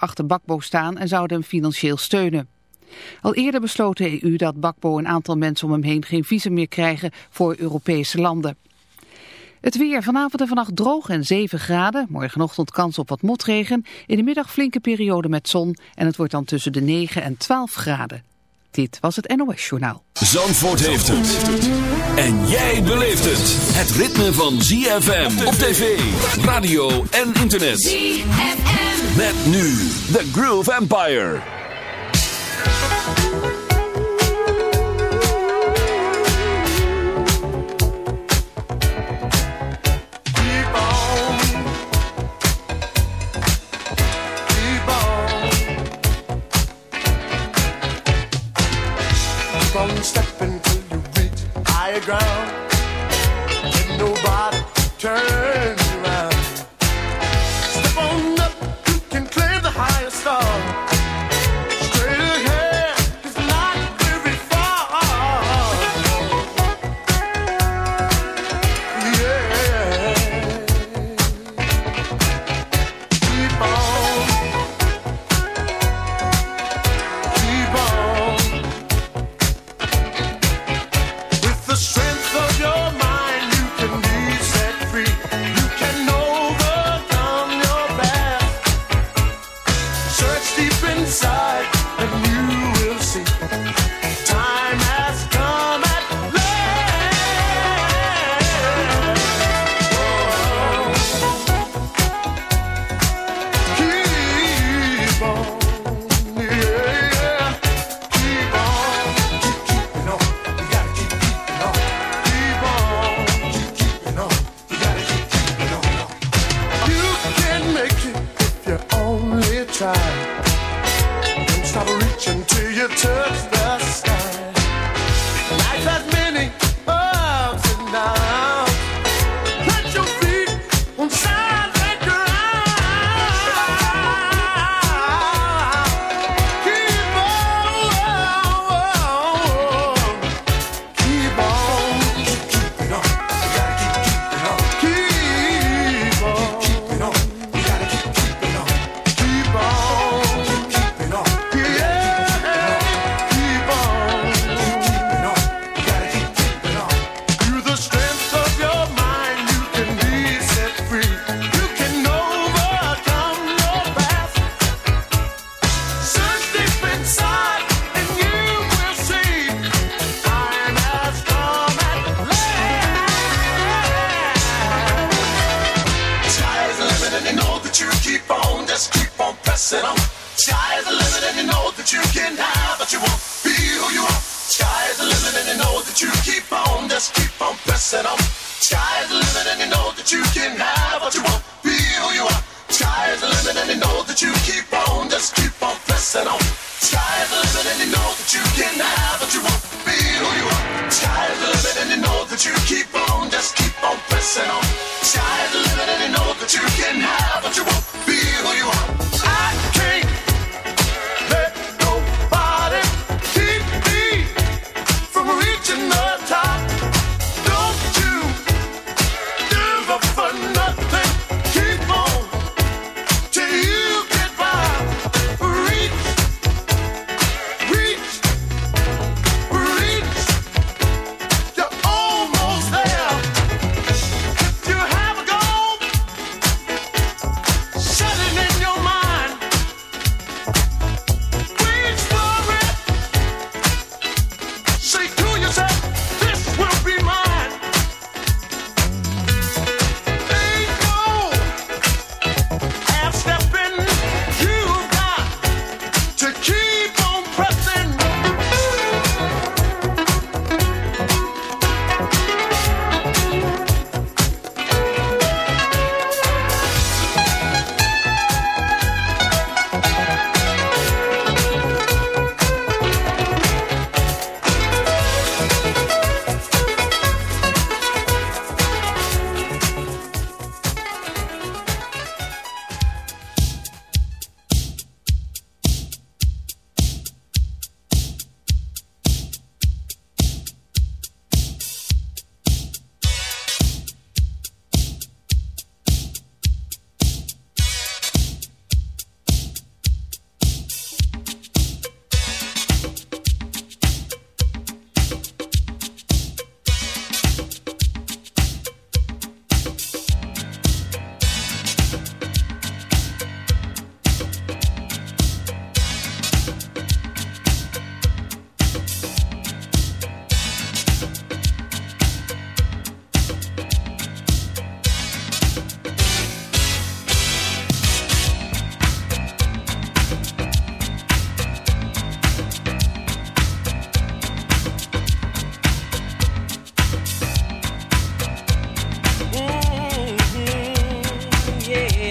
achter Bakbo staan en zouden hem financieel steunen. Al eerder besloot de EU dat Bakbo een aantal mensen om hem heen geen visum meer krijgen voor Europese landen. Het weer vanavond en vannacht droog en 7 graden. Morgenochtend kans op wat motregen. In de middag flinke periode met zon. En het wordt dan tussen de 9 en 12 graden. Dit was het NOS Journaal. Zandvoort heeft het. En jij beleeft het. Het ritme van ZFM op tv, radio en internet. ZFM. Met nu The Groove Empire. Stepping till you reach higher ground, and nobody turns.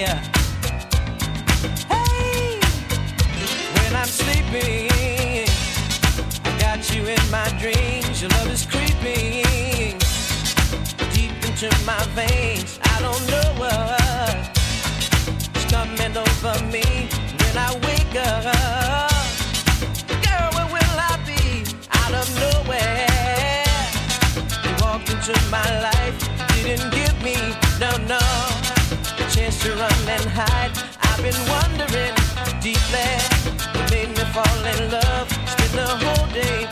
Hey, when I'm sleeping, I got you in my dreams. Your love is creeping deep into my veins. I don't know what's coming over me when I wake up. Girl, where will I be? Out of nowhere, you walked into my life. Didn't give me no, no to run and hide. I've been wondering deeply. You made me fall in love. Spend the whole day,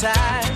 time.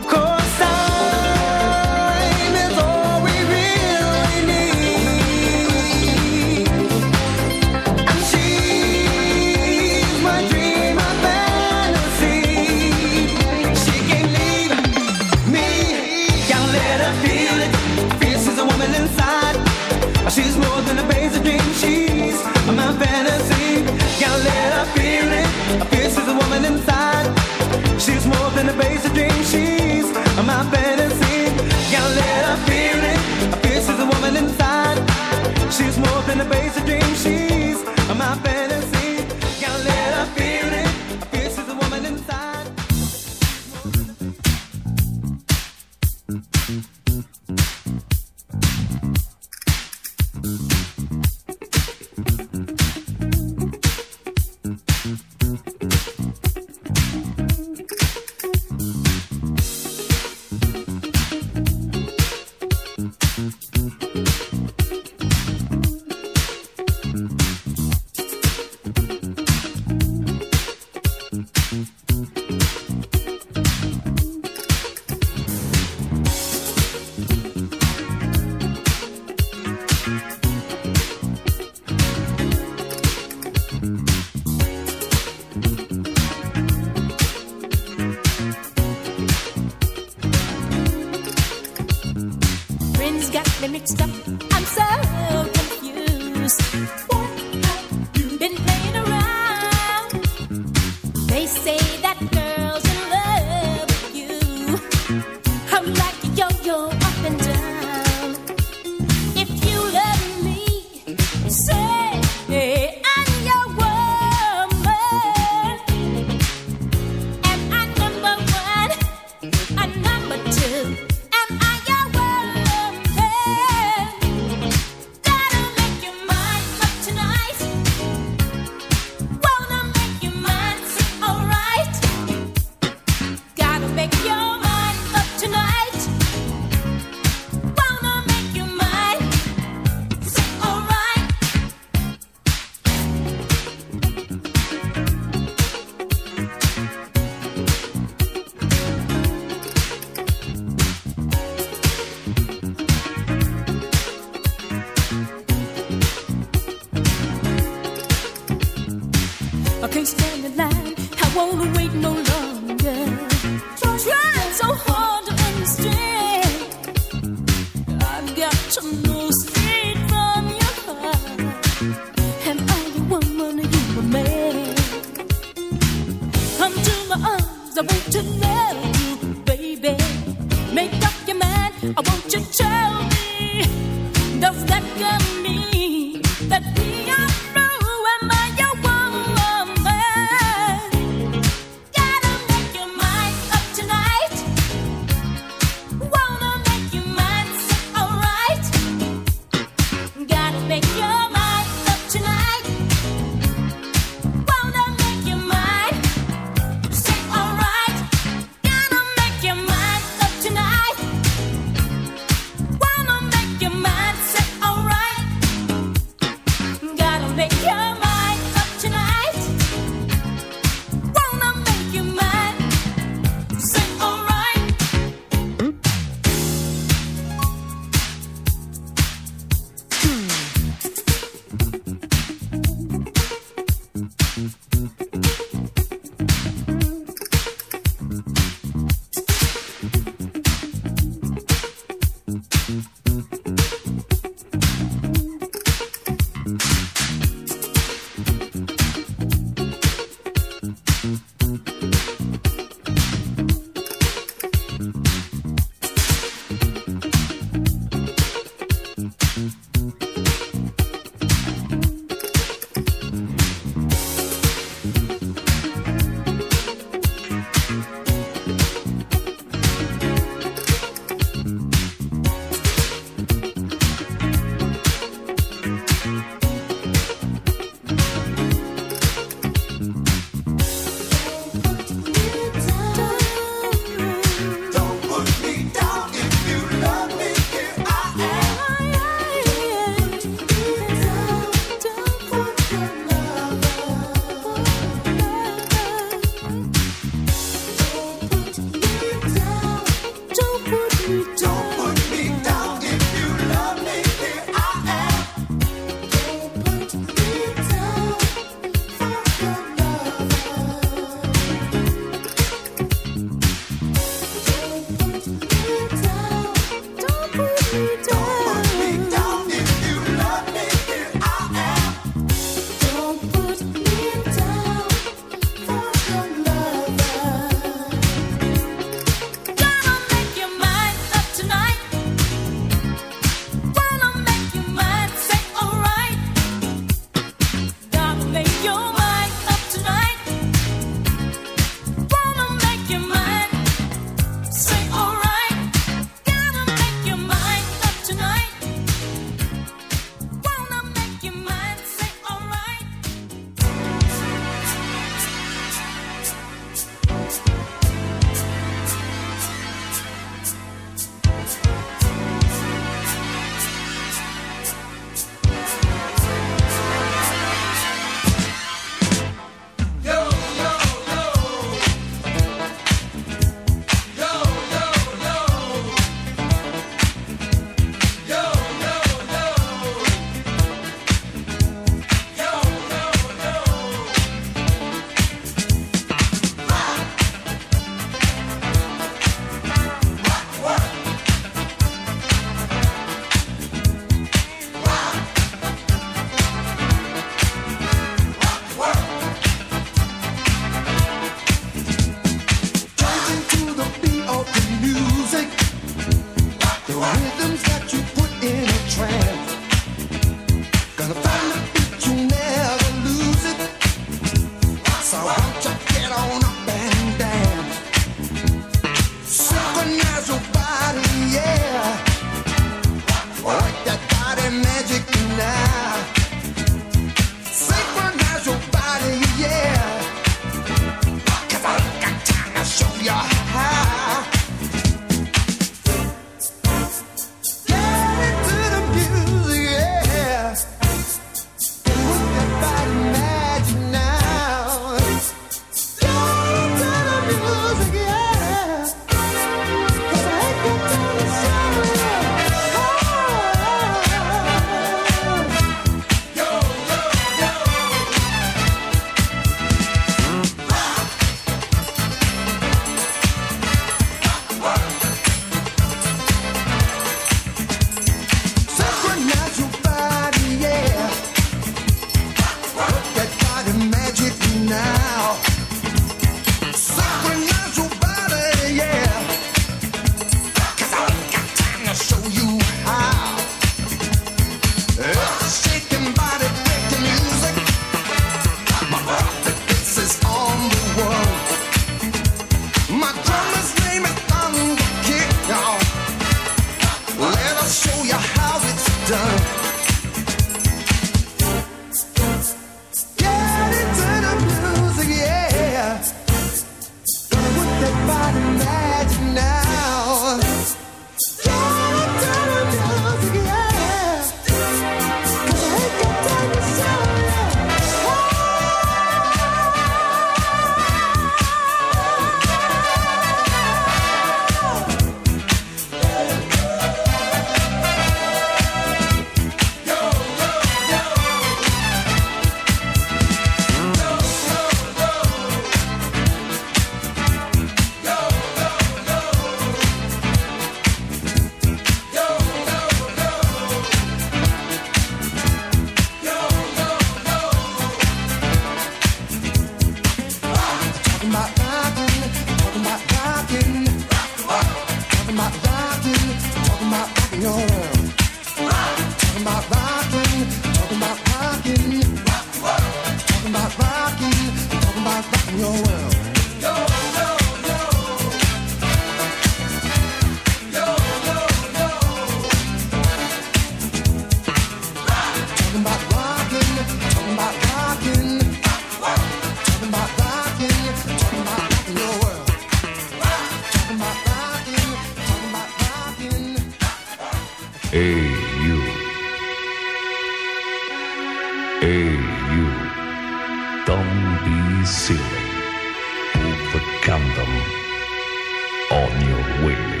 Willy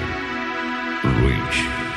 Rich.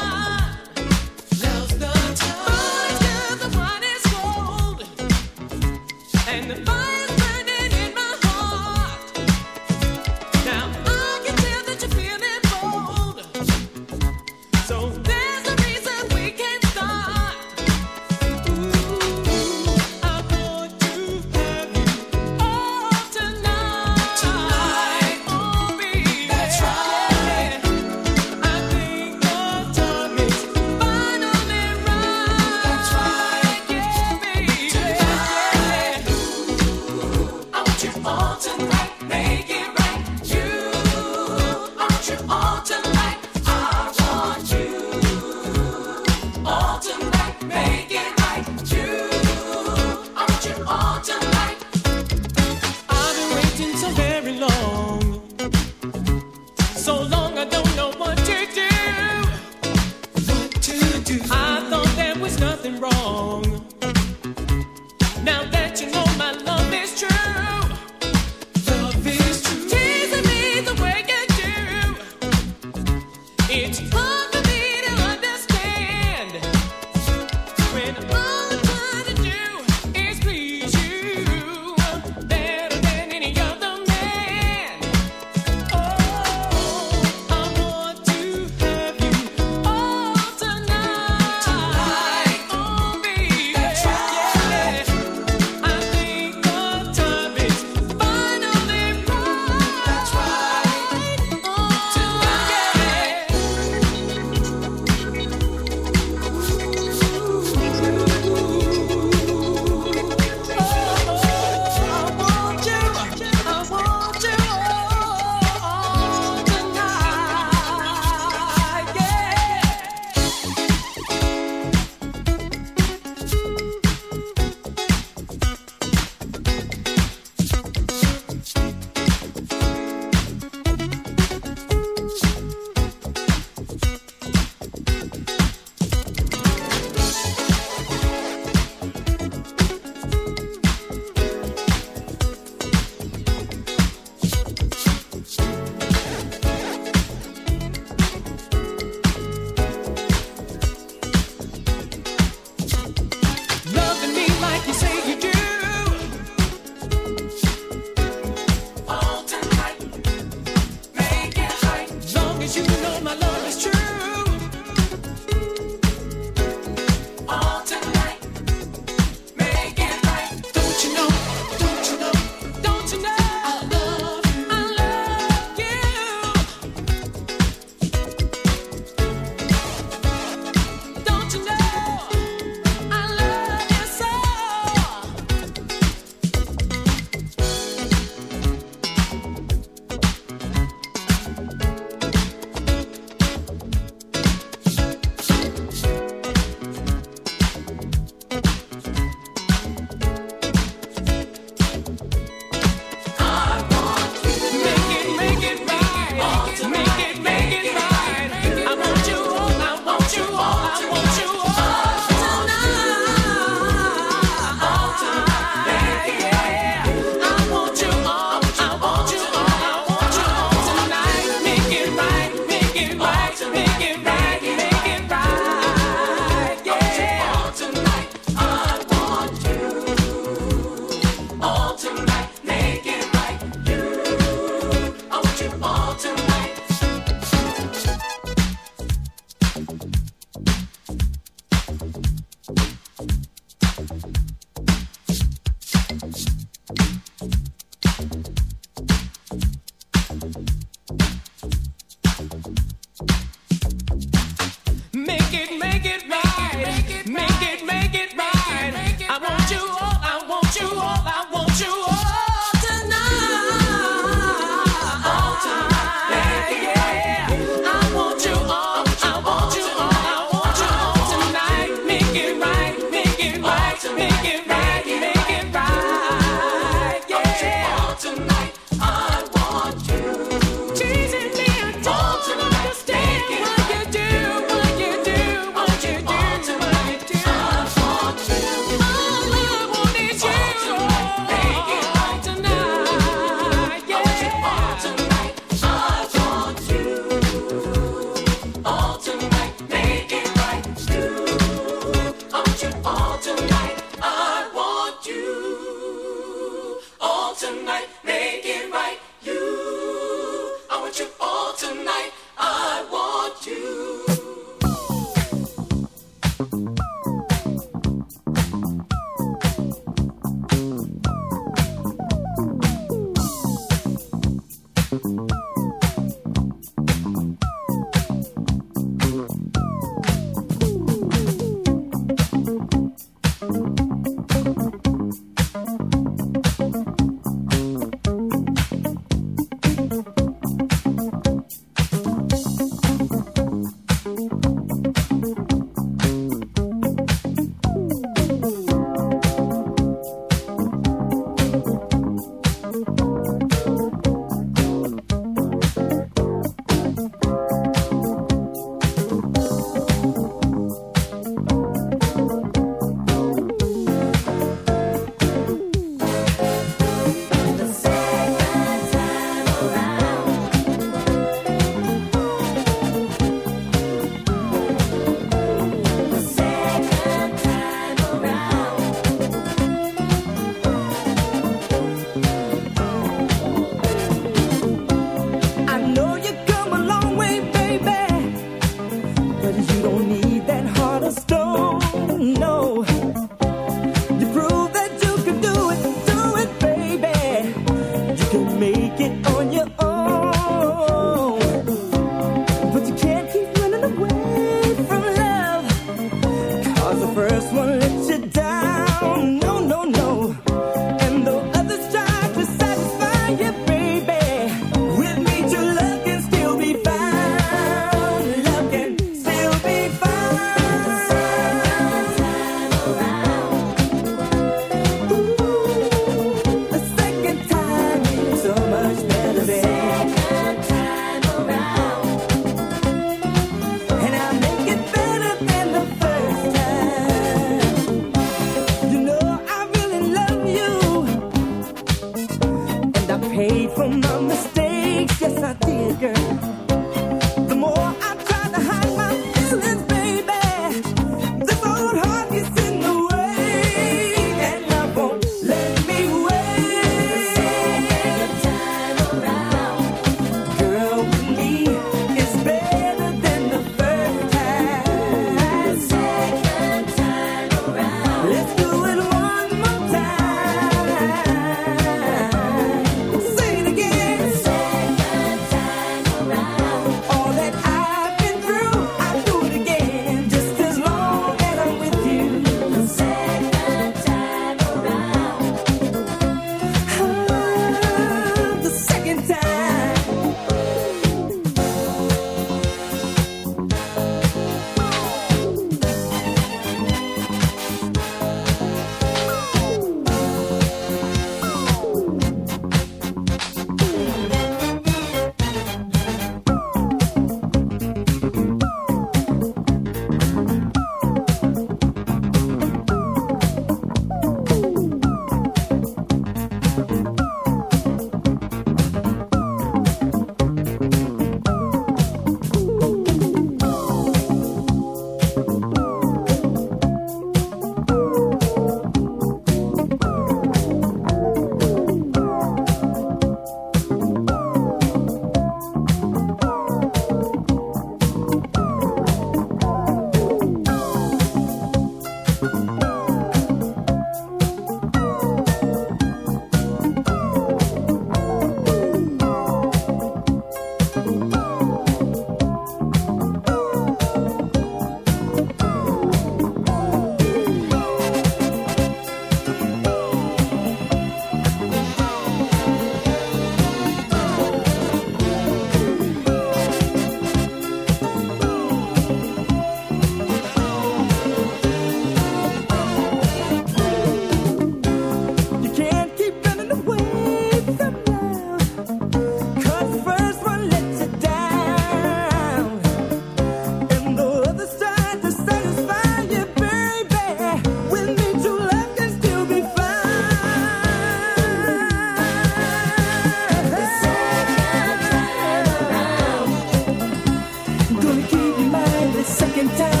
time.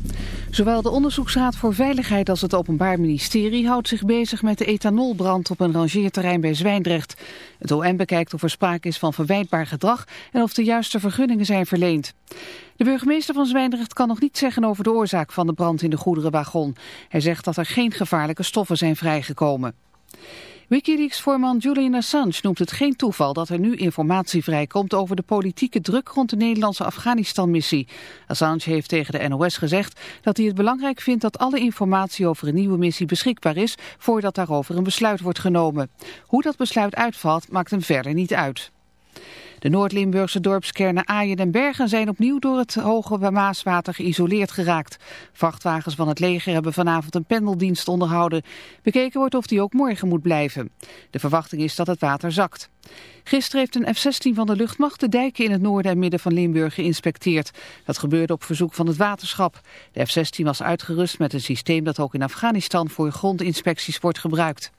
Zowel de Onderzoeksraad voor Veiligheid als het Openbaar Ministerie houdt zich bezig met de ethanolbrand op een rangeerterrein bij Zwijndrecht. Het OM bekijkt of er sprake is van verwijtbaar gedrag en of de juiste vergunningen zijn verleend. De burgemeester van Zwijndrecht kan nog niet zeggen over de oorzaak van de brand in de goederenwagon. Hij zegt dat er geen gevaarlijke stoffen zijn vrijgekomen. Wikileaks-voorman Julian Assange noemt het geen toeval dat er nu informatie vrijkomt over de politieke druk rond de Nederlandse Afghanistan-missie. Assange heeft tegen de NOS gezegd dat hij het belangrijk vindt dat alle informatie over een nieuwe missie beschikbaar is voordat daarover een besluit wordt genomen. Hoe dat besluit uitvalt maakt hem verder niet uit. De Noord-Limburgse dorpskernen Aaien en Bergen zijn opnieuw door het hoge Maaswater geïsoleerd geraakt. Vrachtwagens van het leger hebben vanavond een pendeldienst onderhouden. Bekeken wordt of die ook morgen moet blijven. De verwachting is dat het water zakt. Gisteren heeft een F-16 van de luchtmacht de dijken in het noorden en midden van Limburg geïnspecteerd. Dat gebeurde op verzoek van het waterschap. De F-16 was uitgerust met een systeem dat ook in Afghanistan voor grondinspecties wordt gebruikt.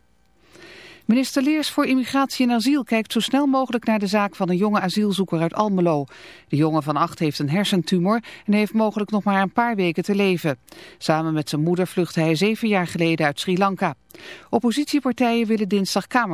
Minister Leers voor Immigratie en Asiel kijkt zo snel mogelijk naar de zaak van een jonge asielzoeker uit Almelo. De jongen van acht heeft een hersentumor en heeft mogelijk nog maar een paar weken te leven. Samen met zijn moeder vluchtte hij zeven jaar geleden uit Sri Lanka. Oppositiepartijen willen dinsdag Kamer.